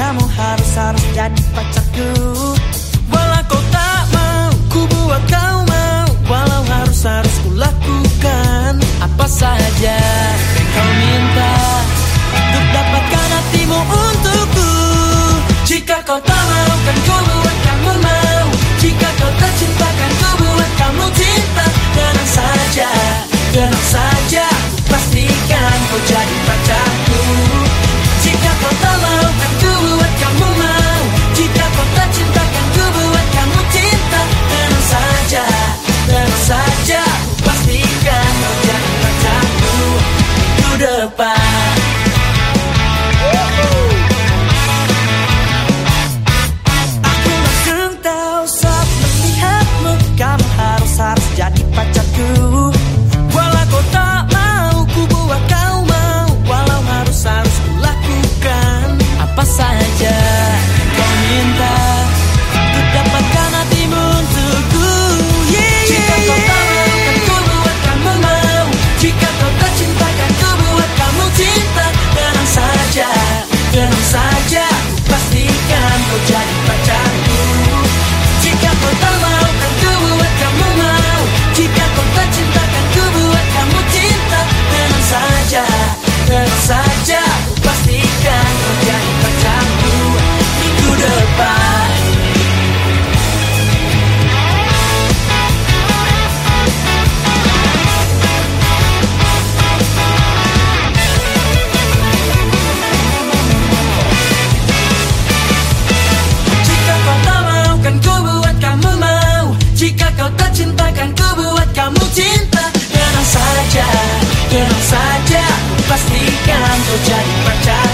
Kamu harus harus jadi pacarku. Walau kau tak mau Ku buat kau mau. Walau harus harus ku lakukan Apa saja yang kau minta Untuk dapatkan hatimu untukku. Jika kau tak mau kan ku menjadi pacar